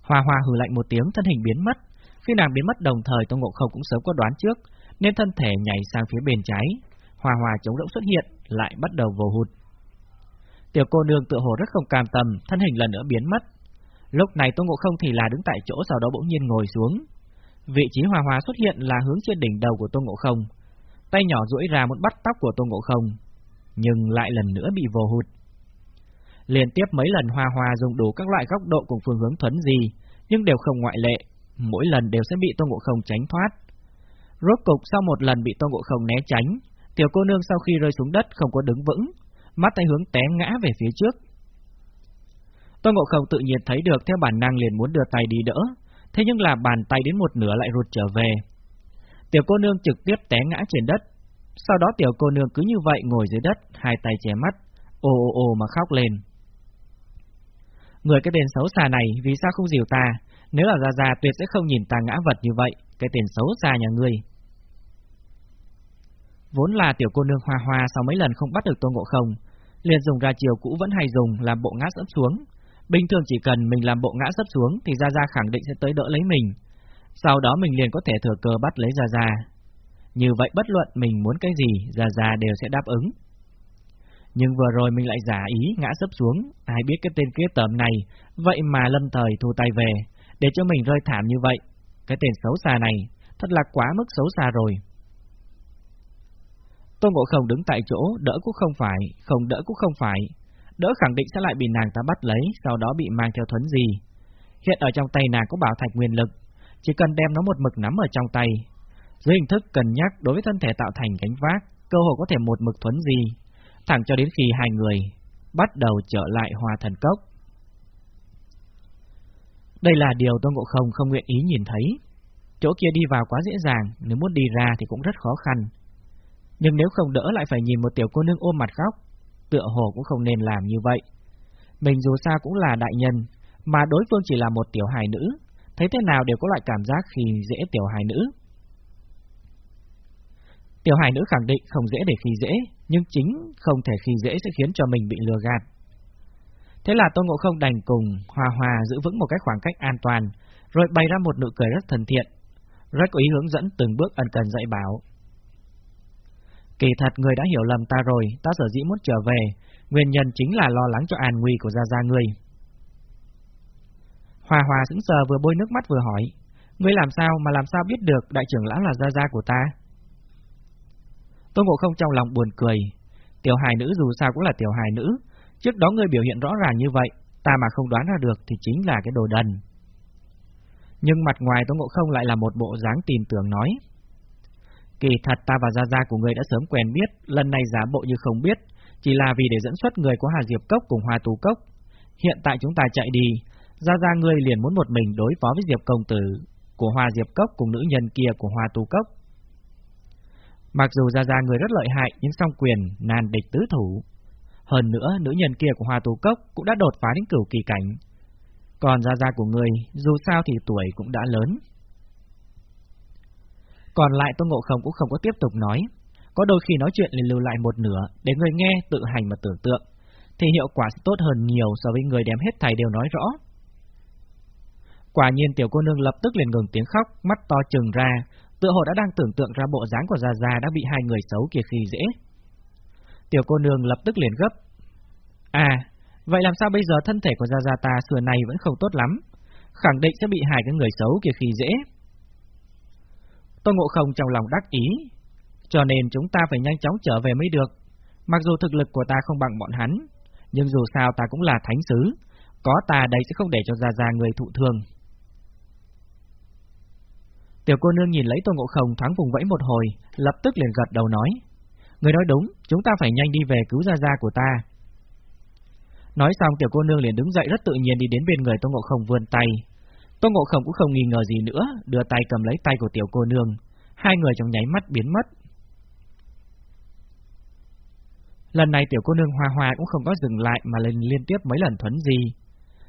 Hoa Hoa hừ lạnh một tiếng, thân hình biến mất. Khi nàng biến mất đồng thời, Tô Ngộ Không cũng sớm có đoán trước, nên thân thể nhảy sang phía bên trái. Hoa Hoa chống rỗng xuất hiện, lại bắt đầu vồ hụt. Tiểu cô nương tự hồ rất không cam tâm, thân hình lần nữa biến mất. Lúc này Tô Ngộ Không thì là đứng tại chỗ sau đó bỗng nhiên ngồi xuống. Vị trí Hoa Hoa xuất hiện là hướng trên đỉnh đầu của Tô Ngộ Không, tay nhỏ duỗi ra muốn bắt tóc của Tô Ngộ Không, nhưng lại lần nữa bị vồ hụt. Liên tiếp mấy lần Hoa Hoa dùng đủ các loại góc độ cùng phương hướng thuấn gì, nhưng đều không ngoại lệ, mỗi lần đều sẽ bị Tô Ngộ Không tránh thoát. Rốt cục sau một lần bị Tô Ngộ Không né tránh, tiểu cô nương sau khi rơi xuống đất không có đứng vững, mắt tay hướng té ngã về phía trước. Tô Ngộ Không tự nhiên thấy được theo bản năng liền muốn đưa tay đi đỡ, thế nhưng là bàn tay đến một nửa lại rụt trở về. Tiểu cô nương trực tiếp té ngã trên đất, sau đó tiểu cô nương cứ như vậy ngồi dưới đất, hai tay che mắt, ồ ồ ồ mà khóc lên. Người cái tên xấu xa này vì sao không dìu ta, nếu là Gia Gia tuyệt sẽ không nhìn ta ngã vật như vậy, cái tên xấu xa nhà ngươi. Vốn là tiểu cô nương hoa hoa sau mấy lần không bắt được Tôn Ngộ Không, liền dùng ra chiều cũ vẫn hay dùng làm bộ ngã sấp xuống. Bình thường chỉ cần mình làm bộ ngã sấp xuống thì Gia Gia khẳng định sẽ tới đỡ lấy mình. Sau đó mình liền có thể thừa cơ bắt lấy Gia Gia. Như vậy bất luận mình muốn cái gì, Gia Gia đều sẽ đáp ứng. Nhưng vừa rồi mình lại giả ý ngã sấp xuống, ai biết cái tên kia tởm này, vậy mà lâm thời thu tay về, để cho mình rơi thảm như vậy. Cái tên xấu xa này, thật là quá mức xấu xa rồi. Tôn Ngộ Không đứng tại chỗ, đỡ cũng không phải, không đỡ cũng không phải. Đỡ khẳng định sẽ lại bị nàng ta bắt lấy, sau đó bị mang theo thuấn gì. Hiện ở trong tay nàng có bảo thạch nguyên lực, chỉ cần đem nó một mực nắm ở trong tay. Dưới hình thức cần nhắc đối với thân thể tạo thành gánh vác, cơ hội có thể một mực thuấn gì, thẳng cho đến khi hai người bắt đầu trở lại hòa thần cốc. Đây là điều Tôn Ngộ Không không nguyện ý nhìn thấy. Chỗ kia đi vào quá dễ dàng, nếu muốn đi ra thì cũng rất khó khăn. Nhưng nếu không đỡ lại phải nhìn một tiểu cô nương ôm mặt khóc, tựa hồ cũng không nên làm như vậy. Mình dù sao cũng là đại nhân, mà đối phương chỉ là một tiểu hài nữ, thấy thế nào đều có loại cảm giác khi dễ tiểu hài nữ. Tiểu hài nữ khẳng định không dễ để khi dễ, nhưng chính không thể khi dễ sẽ khiến cho mình bị lừa gạt. Thế là Tôn Ngộ Không đành cùng Hòa Hòa giữ vững một cái khoảng cách an toàn, rồi bày ra một nụ cười rất thân thiện, rất có ý hướng dẫn từng bước ân cần dạy bảo. Kỳ thật người đã hiểu lầm ta rồi, ta sở dĩ muốn trở về, nguyên nhân chính là lo lắng cho an nguy của Gia Gia ngươi. Hòa Hòa sững sờ vừa bôi nước mắt vừa hỏi, ngươi làm sao mà làm sao biết được đại trưởng lão là Gia Gia của ta? Tôn Ngộ Không trong lòng buồn cười, tiểu hài nữ dù sao cũng là tiểu hài nữ, trước đó ngươi biểu hiện rõ ràng như vậy, ta mà không đoán ra được thì chính là cái đồ đần. Nhưng mặt ngoài Tôn Ngộ Không lại là một bộ dáng tìm tưởng nói, Kỳ thật ta và Gia Gia của người đã sớm quen biết, lần này giả bộ như không biết, chỉ là vì để dẫn xuất người của Hà Diệp Cốc cùng Hoa Tù Cốc. Hiện tại chúng ta chạy đi, Gia Gia ngươi liền muốn một mình đối phó với Diệp Công Tử của Hoa Diệp Cốc cùng nữ nhân kia của Hoa Tu Cốc. Mặc dù Gia Gia người rất lợi hại nhưng song quyền nan địch tứ thủ. Hơn nữa, nữ nhân kia của Hoa Tu Cốc cũng đã đột phá đến cửu kỳ cảnh. Còn Gia Gia của người, dù sao thì tuổi cũng đã lớn. Còn lại Tô Ngộ Không cũng không có tiếp tục nói. Có đôi khi nói chuyện liền lưu lại một nửa, để người nghe tự hành mà tưởng tượng, thì hiệu quả sẽ tốt hơn nhiều so với người đem hết thầy đều nói rõ. Quả nhiên tiểu cô nương lập tức liền ngừng tiếng khóc, mắt to trừng ra, tựa hồ đã đang tưởng tượng ra bộ dáng của Gia Gia đã bị hai người xấu kia khi dễ. Tiểu cô nương lập tức liền gấp. À, vậy làm sao bây giờ thân thể của Gia Gia ta xưa này vẫn không tốt lắm, khẳng định sẽ bị hai cái người xấu kia khi dễ. Tôn Ngộ Không trong lòng đắc ý, cho nên chúng ta phải nhanh chóng trở về mới được. Mặc dù thực lực của ta không bằng bọn hắn, nhưng dù sao ta cũng là thánh sứ, có ta đây sẽ không để cho Gia Gia người thụ thương. Tiểu cô nương nhìn lấy Tôn Ngộ Không thoáng vùng vẫy một hồi, lập tức liền gật đầu nói. Người nói đúng, chúng ta phải nhanh đi về cứu Gia Gia của ta. Nói xong tiểu cô nương liền đứng dậy rất tự nhiên đi đến bên người Tôn Ngộ Không vươn tay, Tô Ngộ Không cũng không nghi ngờ gì nữa, đưa tay cầm lấy tay của tiểu cô nương, hai người trong nháy mắt biến mất. Lần này tiểu cô nương hoa hoa cũng không có dừng lại mà lên liên tiếp mấy lần thuấn gì.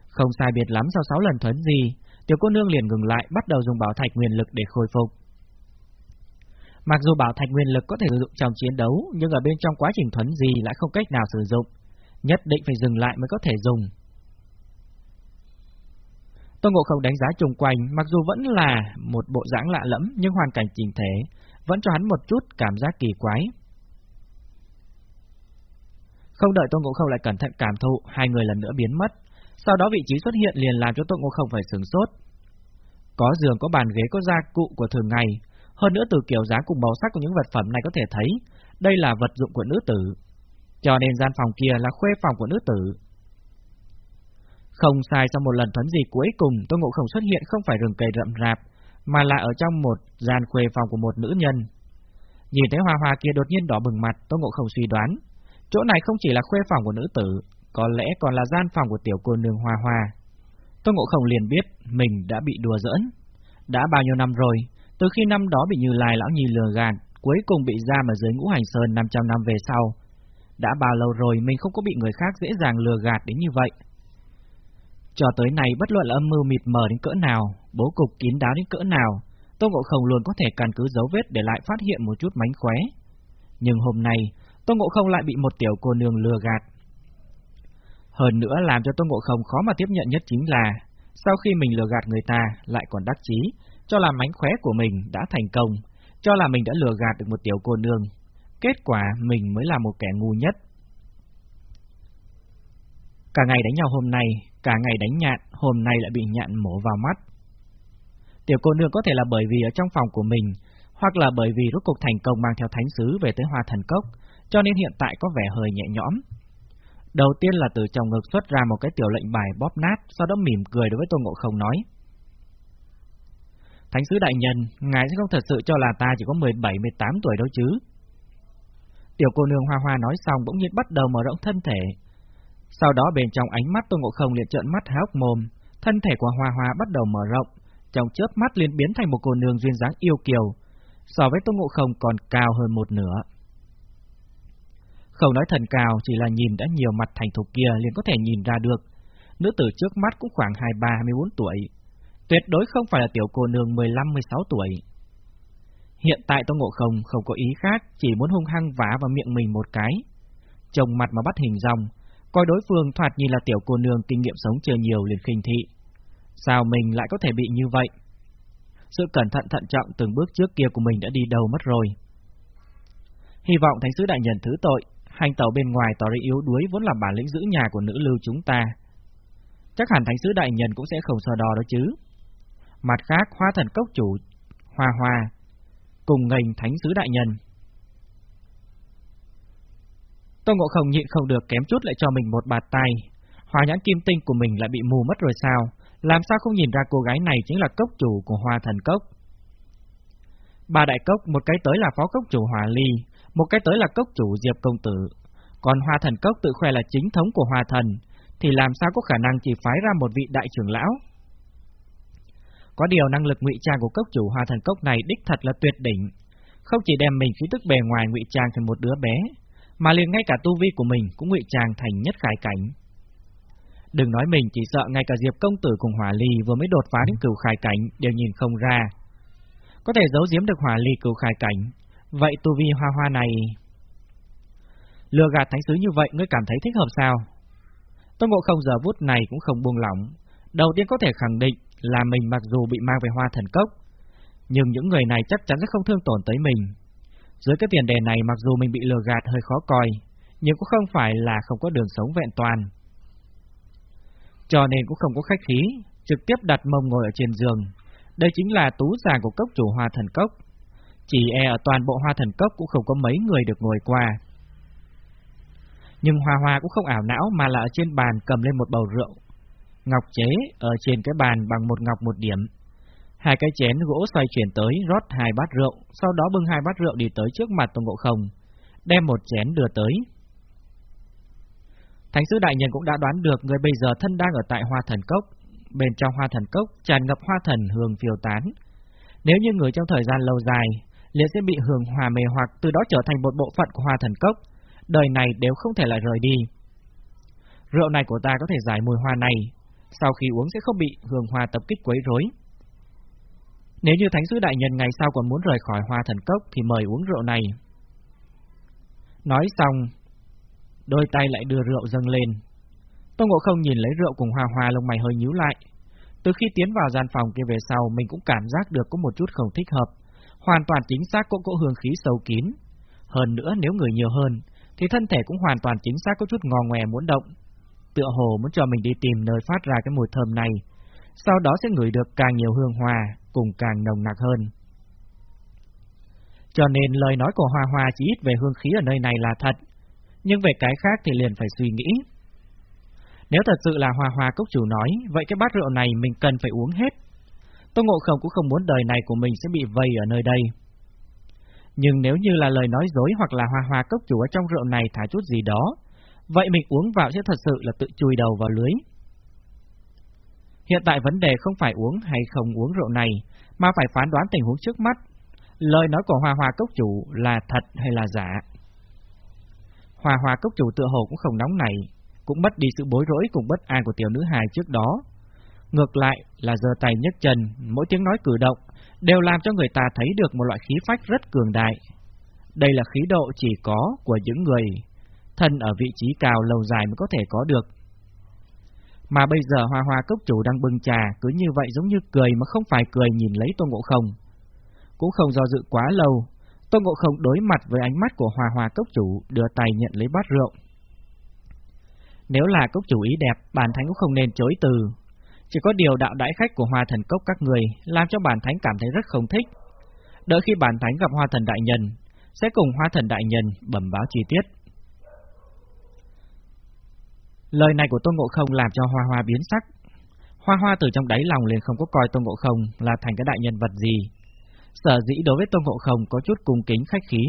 Không sai biệt lắm sau sáu lần thuấn gì, tiểu cô nương liền ngừng lại bắt đầu dùng bảo thạch nguyên lực để khôi phục. Mặc dù bảo thạch nguyên lực có thể sử dụng trong chiến đấu, nhưng ở bên trong quá trình thuấn gì lại không cách nào sử dụng, nhất định phải dừng lại mới có thể dùng. Tôn Ngộ Không đánh giá chung quanh, mặc dù vẫn là một bộ dáng lạ lẫm, nhưng hoàn cảnh trình thể vẫn cho hắn một chút cảm giác kỳ quái. Không đợi Tôn Ngộ Không lại cẩn thận cảm thụ, hai người lần nữa biến mất. Sau đó vị trí xuất hiện liền làm cho Tô Ngộ Không phải sừng sốt. Có giường, có bàn ghế, có gia cụ của thường ngày. Hơn nữa từ kiểu dáng cùng màu sắc của những vật phẩm này có thể thấy, đây là vật dụng của nữ tử. Cho nên gian phòng kia là khuê phòng của nữ tử. Không sai sau một lần thuấn gì cuối cùng, Tô Ngộ Không xuất hiện không phải rừng cây rậm rạp, mà là ở trong một gian khuê phòng của một nữ nhân. Nhìn thấy hoa hoa kia đột nhiên đỏ bừng mặt, Tô Ngộ Không suy đoán, chỗ này không chỉ là khuê phòng của nữ tử, có lẽ còn là gian phòng của tiểu cô nương hoa hoa. Tô Ngộ Không liền biết mình đã bị đùa giỡn. Đã bao nhiêu năm rồi, từ khi năm đó bị Như Lai Lão Nhi lừa gạt, cuối cùng bị giam ở dưới ngũ hành sơn 500 năm về sau. Đã bao lâu rồi mình không có bị người khác dễ dàng lừa gạt đến như vậy. Cho tới nay bất luận là âm mưu mịt mờ đến cỡ nào, bố cục kín đáo đến cỡ nào, Tô Ngộ Không luôn có thể căn cứ dấu vết để lại phát hiện một chút mánh khóe. Nhưng hôm nay, Tô Ngộ Không lại bị một tiểu cô nương lừa gạt. Hơn nữa làm cho Tô Ngộ Không khó mà tiếp nhận nhất chính là, sau khi mình lừa gạt người ta lại còn đắc chí, cho là mánh khóe của mình đã thành công, cho là mình đã lừa gạt được một tiểu cô nương. Kết quả mình mới là một kẻ ngu nhất. Cả ngày đánh nhau hôm nay, cả ngày đánh nhạn, hôm nay lại bị nhạn mổ vào mắt. Tiểu cô nương có thể là bởi vì ở trong phòng của mình, hoặc là bởi vì rốt cuộc thành công mang theo thánh sứ về tới hoa thần cốc, cho nên hiện tại có vẻ hơi nhẹ nhõm. Đầu tiên là từ trong ngực xuất ra một cái tiểu lệnh bài bóp nát, sau đó mỉm cười đối với Tô Ngộ Không nói. Thánh sứ đại nhân, ngài sẽ không thật sự cho là ta chỉ có 17-18 tuổi đâu chứ. Tiểu cô nương hoa hoa nói xong bỗng nhiên bắt đầu mở rộng thân thể. Sau đó bên trong ánh mắt Tô Ngộ Không liền trợn mắt há hốc mồm, thân thể của hoa hoa bắt đầu mở rộng, trong chớp mắt liền biến thành một cô nương duyên dáng yêu kiều, so với Tô Ngộ Không còn cao hơn một nửa. Không nói thần cao, chỉ là nhìn đã nhiều mặt thành thục kia liền có thể nhìn ra được. Nữ tử trước mắt cũng khoảng 23-24 tuổi, Tuyệt đối không phải là tiểu cô nương 15-16 tuổi. Hiện tại Tô Ngộ Không không có ý khác, chỉ muốn hung hăng vả vào miệng mình một cái. Trông mặt mà bắt hình dòng, coi đối phương thoạt nhìn là tiểu cô nương kinh nghiệm sống chưa nhiều liền khinh thị. Sao mình lại có thể bị như vậy? Sự cẩn thận thận trọng từng bước trước kia của mình đã đi đâu mất rồi. Hy vọng Thánh sứ đại nhân thứ tội, hành tàu bên ngoài tỏ ra yếu đuối vốn là bản lĩnh giữ nhà của nữ lưu chúng ta. Chắc hẳn Thánh sứ đại nhân cũng sẽ không so đo đó chứ. Mặt khác, hoa thần cốc chủ, hoa hoa, cùng ngành thánh sứ đại nhân. Tô Ngộ Không nhịn không được kém chút lại cho mình một bạt tay. Hoa nhãn kim tinh của mình lại bị mù mất rồi sao? Làm sao không nhìn ra cô gái này chính là cốc chủ của hoa thần cốc? Bà đại cốc, một cái tới là phó cốc chủ Hòa Ly, một cái tới là cốc chủ Diệp Công Tử. Còn hoa thần cốc tự khoe là chính thống của hoa thần, thì làm sao có khả năng chỉ phái ra một vị đại trưởng lão? Có điều năng lực ngụy trang của cốc chủ hoa thần cốc này đích thật là tuyệt đỉnh, không chỉ đem mình khí tức bề ngoài ngụy trang thành một đứa bé, mà liền ngay cả tu vi của mình cũng ngụy trang thành nhất khải cảnh. Đừng nói mình chỉ sợ ngay cả Diệp công tử cùng Hỏa Ly vừa mới đột phá đến cửu khải cảnh đều nhìn không ra. Có thể giấu giếm được Hỏa Ly cửu khải cảnh, vậy tu vi hoa hoa này... Lừa gạt thánh sứ như vậy ngươi cảm thấy thích hợp sao? Tôn Ngộ Không giờ vút này cũng không buông lỏng. Đầu tiên có thể khẳng định là mình mặc dù bị mang về hoa thần cốc, nhưng những người này chắc chắn sẽ không thương tổn tới mình. Dưới cái tiền đề này mặc dù mình bị lừa gạt hơi khó coi, nhưng cũng không phải là không có đường sống vẹn toàn. Cho nên cũng không có khách khí, trực tiếp đặt mông ngồi ở trên giường. Đây chính là tú giàng của cốc chủ hoa thần cốc. Chỉ e ở toàn bộ hoa thần cốc cũng không có mấy người được ngồi qua. Nhưng Hoa Hoa cũng không ảo não mà là ở trên bàn cầm lên một bầu rượu, ngọc chế ở trên cái bàn bằng một ngọc một điểm. Hai cái chén gỗ xoay chuyển tới rót hai bát rượu, sau đó bưng hai bát rượu đi tới trước mặt Tôn Ngộ Không, đem một chén đưa tới. Thánh sứ đại nhân cũng đã đoán được người bây giờ thân đang ở tại Hoa Thần Cốc, bên trong Hoa Thần Cốc tràn ngập hoa thần hương phiêu tán. Nếu như người trong thời gian lâu dài, liền sẽ bị hưởng hòa mê hoặc từ đó trở thành một bộ phận của Hoa Thần Cốc, đời này đều không thể lại rời đi. Rượu này của ta có thể giải mùi hoa này, sau khi uống sẽ không bị hưởng hòa tập kích quấy rối. Nếu như Thánh Sứ Đại Nhân ngày sau còn muốn rời khỏi hoa thần cốc thì mời uống rượu này. Nói xong, đôi tay lại đưa rượu dâng lên. Tô Ngộ Không nhìn lấy rượu cùng hoa hoa lông mày hơi nhíu lại. Từ khi tiến vào gian phòng kia về sau, mình cũng cảm giác được có một chút không thích hợp. Hoàn toàn chính xác cũng có hương khí sâu kín. Hơn nữa nếu người nhiều hơn, thì thân thể cũng hoàn toàn chính xác có chút ngò ngoè muốn động, tựa hồ muốn cho mình đi tìm nơi phát ra cái mùi thơm này, sau đó sẽ ngửi được càng nhiều hương hoa, cùng càng nồng nặc hơn. Cho nên lời nói của Hoa Hoa chỉ ít về hương khí ở nơi này là thật, nhưng về cái khác thì liền phải suy nghĩ. Nếu thật sự là Hoa Hoa Cốc Chủ nói, vậy cái bát rượu này mình cần phải uống hết. Tô Ngộ Không cũng không muốn đời này của mình sẽ bị vây ở nơi đây. Nhưng nếu như là lời nói dối hoặc là Hoa Hoa Cốc Chủ ở trong rượu này thả chút gì đó, vậy mình uống vào sẽ thật sự là tự chui đầu vào lưới. Hiện tại vấn đề không phải uống hay không uống rượu này, mà phải phán đoán tình huống trước mắt. Lời nói của Hoa Hoa Cốc Chủ là thật hay là giả. Hoa Hoa Cốc Chủ tựa hồ cũng không nóng nảy, cũng mất đi sự bối rối cùng bất an của tiểu nữ hài trước đó. Ngược lại là giơ tay nhấc chân, mỗi tiếng nói cử động đều làm cho người ta thấy được một loại khí phách rất cường đại. Đây là khí độ chỉ có của những người thân ở vị trí cao lâu dài mới có thể có được. Mà bây giờ Hoa Hoa cốc chủ đang bưng trà, cứ như vậy giống như cười mà không phải cười nhìn lấy Tô Ngộ Không. Cũng không do dự quá lâu, Tô Ngộ Không đối mặt với ánh mắt của Hoa Hoa cốc chủ, đưa tay nhận lấy bát rượu. Nếu là cốc chủ ý đẹp, bản thánh cũng không nên chối từ. Chỉ có điều đạo đãi khách của Hoa Thần Cốc các người làm cho bản thánh cảm thấy rất không thích. Đợi khi bản thánh gặp Hoa Thần Đại Nhân, sẽ cùng Hoa Thần Đại Nhân bẩm báo chi tiết. Lời này của Tôn Ngộ Không làm cho Hoa Hoa biến sắc. Hoa Hoa từ trong đáy lòng liền không có coi Tôn Ngộ Không là thành cái đại nhân vật gì. Sở dĩ đối với Tôn Ngộ Không có chút cung kính khách khí,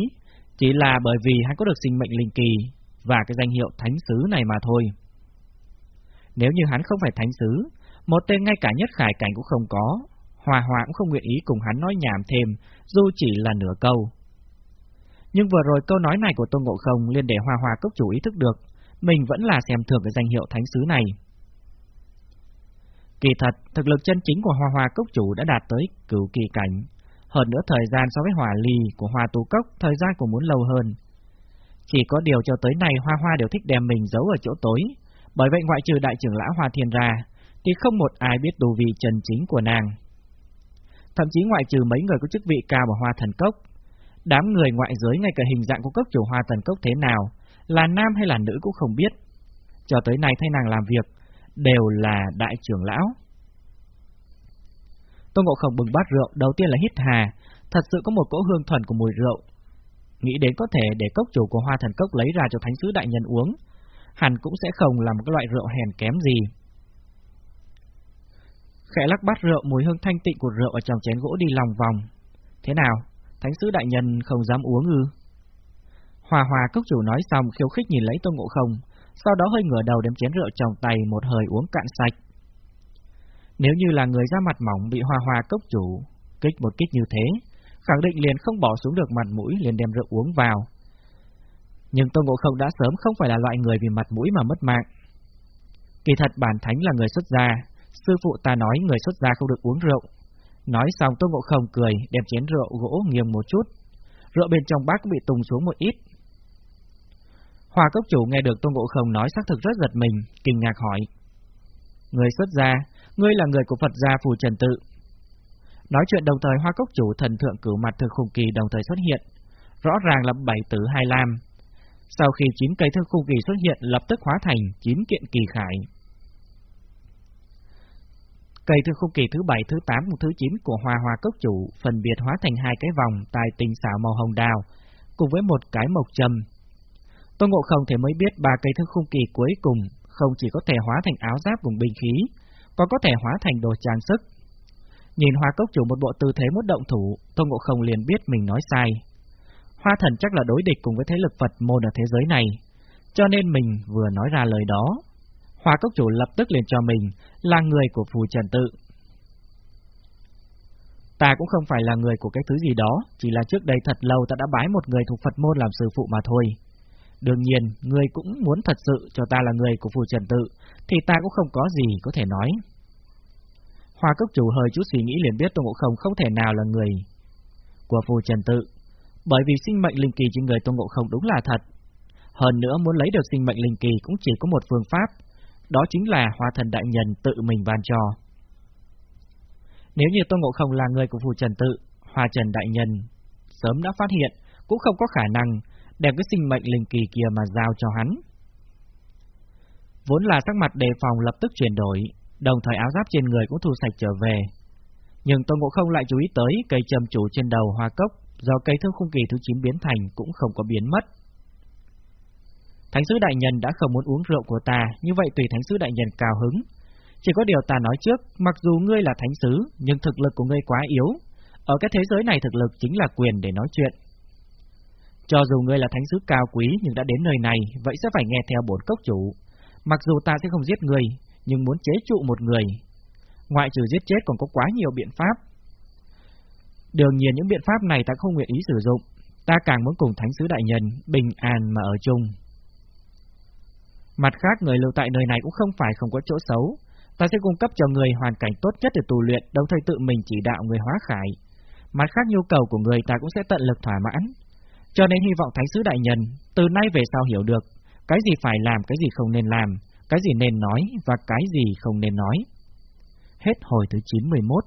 chỉ là bởi vì hắn có được sinh mệnh linh kỳ và cái danh hiệu thánh sứ này mà thôi. Nếu như hắn không phải thánh sứ, một tên ngay cả nhất khải cảnh cũng không có, hòa hòa cũng không nguyện ý cùng hắn nói nhảm thêm, dù chỉ là nửa câu. Nhưng vừa rồi câu nói này của Tôn Ngộ Không liên để hòa hòa cốc chủ ý thức được, mình vẫn là xem thường cái danh hiệu thánh sứ này. Kỳ thật, thực lực chân chính của hòa hòa Cốc chủ đã đạt tới cửu kỳ cảnh, hơn nữa thời gian so với hòa ly của hòa Tu Cốc, thời gian cũng muốn lâu hơn. Chỉ có điều cho tới nay Hoa Hoa đều thích đem mình giấu ở chỗ tối, bởi vậy ngoại trừ đại trưởng lão Hoa Thiên ra, thì không một ai biết đủ vị chân chính của nàng. Thậm chí ngoại trừ mấy người có chức vị cao ở Hoa Thần Cốc, đám người ngoại giới ngay cả hình dạng của cốc chủ Hoa Thần Cốc thế nào, là nam hay là nữ cũng không biết. Cho tới nay thay nàng làm việc, đều là đại trưởng lão. Tô Ngộ Không bừng bát rượu, đầu tiên là hít hà, thật sự có một cỗ hương thuần của mùi rượu. Nghĩ đến có thể để cốc chủ của hoa thần cốc lấy ra cho thánh sứ đại nhân uống, hẳn cũng sẽ không là một cái loại rượu hèn kém gì. Khẽ lắc bát rượu mùi hương thanh tịnh của rượu ở trong chén gỗ đi lòng vòng. Thế nào, thánh sứ đại nhân không dám uống ư? Hòa hòa cốc chủ nói xong khiêu khích nhìn lấy Tôn Ngộ Không, sau đó hơi ngửa đầu đem chén rượu trong tay một hơi uống cạn sạch. Nếu như là người da mặt mỏng bị hòa hòa cốc chủ, kích một kích như thế, khẳng định liền không bỏ xuống được mặt mũi liền đem rượu uống vào. Nhưng Tôn Ngộ Không đã sớm không phải là loại người vì mặt mũi mà mất mạng. Kỳ thật bản thánh là người xuất gia, sư phụ ta nói người xuất gia không được uống rượu. Nói xong Tôn Ngộ Không cười, đem chén rượu gỗ nghiêng một chút. Rượu bên trong bát bị tung xuống một ít, Hoa cốc chủ nghe được Tôn Ngộ Không nói xác thực rất giật mình, kinh ngạc hỏi. Người xuất gia, ngươi là người của Phật gia Phù Trần Tự. Nói chuyện đồng thời Hoa cốc chủ thần thượng cửu mặt thực khung kỳ đồng thời xuất hiện, rõ ràng là bảy tử hai lam. Sau khi chín cây thực khung kỳ xuất hiện lập tức hóa thành chín kiện kỳ khải. Cây thư khung kỳ thứ bảy, thứ tám và thứ chín của Hoa Hoa cốc chủ phần biệt hóa thành hai cái vòng tài tình xảo màu hồng đào, cùng với một cái mộc trầm Tôn Ngộ Không thể mới biết ba cây thư khung kỳ cuối cùng không chỉ có thể hóa thành áo giáp cùng binh khí, còn có thể hóa thành đồ trang sức. Nhìn Hoa Cốc chủ một bộ tư thế muốn động thủ, Tôn Ngộ Không liền biết mình nói sai. Hoa thần chắc là đối địch cùng với thế lực Phật môn ở thế giới này, cho nên mình vừa nói ra lời đó. Hoa Cốc chủ lập tức liền cho mình là người của phù trần tự. Ta cũng không phải là người của cái thứ gì đó, chỉ là trước đây thật lâu ta đã bái một người thuộc Phật môn làm sư phụ mà thôi. Đương nhiên, ngươi cũng muốn thật sự cho ta là người của phù trần tự, thì ta cũng không có gì có thể nói. Hoa cốc chủ hơi chút suy nghĩ liền biết Tôn Ngộ Không không thể nào là người của phù trần tự, bởi vì sinh mệnh linh kỳ trên người Tôn Ngộ Không đúng là thật. Hơn nữa muốn lấy được sinh mệnh linh kỳ cũng chỉ có một phương pháp, đó chính là Hoa Thần Đại Nhân tự mình ban cho. Nếu như Tôn Ngộ Không là người của phù trần tự, Hoa Trần Đại Nhân sớm đã phát hiện, cũng không có khả năng đem cái sinh mệnh linh kỳ kia mà giao cho hắn. Vốn là sắc mặt đề phòng lập tức chuyển đổi, đồng thời áo giáp trên người cũng thu sạch trở về. Nhưng Tôn Ngộ Không lại chú ý tới cây trầm chủ trên đầu hoa cốc, do cây thương khung kỳ thứ 9 biến thành cũng không có biến mất. Thánh sứ đại nhân đã không muốn uống rượu của ta, như vậy tùy thánh sứ đại nhân cao hứng. Chỉ có điều ta nói trước, mặc dù ngươi là thánh sứ, nhưng thực lực của ngươi quá yếu. Ở cái thế giới này thực lực chính là quyền để nói chuyện. Cho dù ngươi là thánh sứ cao quý nhưng đã đến nơi này, vậy sẽ phải nghe theo bổn cốc chủ. Mặc dù ta sẽ không giết ngươi, nhưng muốn chế trụ một người, ngoại trừ giết chết còn có quá nhiều biện pháp. Đương nhiên những biện pháp này ta không nguyện ý sử dụng, ta càng muốn cùng thánh sứ đại nhân bình an mà ở chung. Mặt khác, người lưu tại nơi này cũng không phải không có chỗ xấu. Ta sẽ cung cấp cho người hoàn cảnh tốt nhất để tu luyện, đồng thời tự mình chỉ đạo người hóa khải. Mặt khác nhu cầu của người ta cũng sẽ tận lực thỏa mãn. Cho nên hy vọng Thánh Sứ Đại Nhân từ nay về sau hiểu được cái gì phải làm, cái gì không nên làm, cái gì nên nói và cái gì không nên nói. Hết hồi thứ 91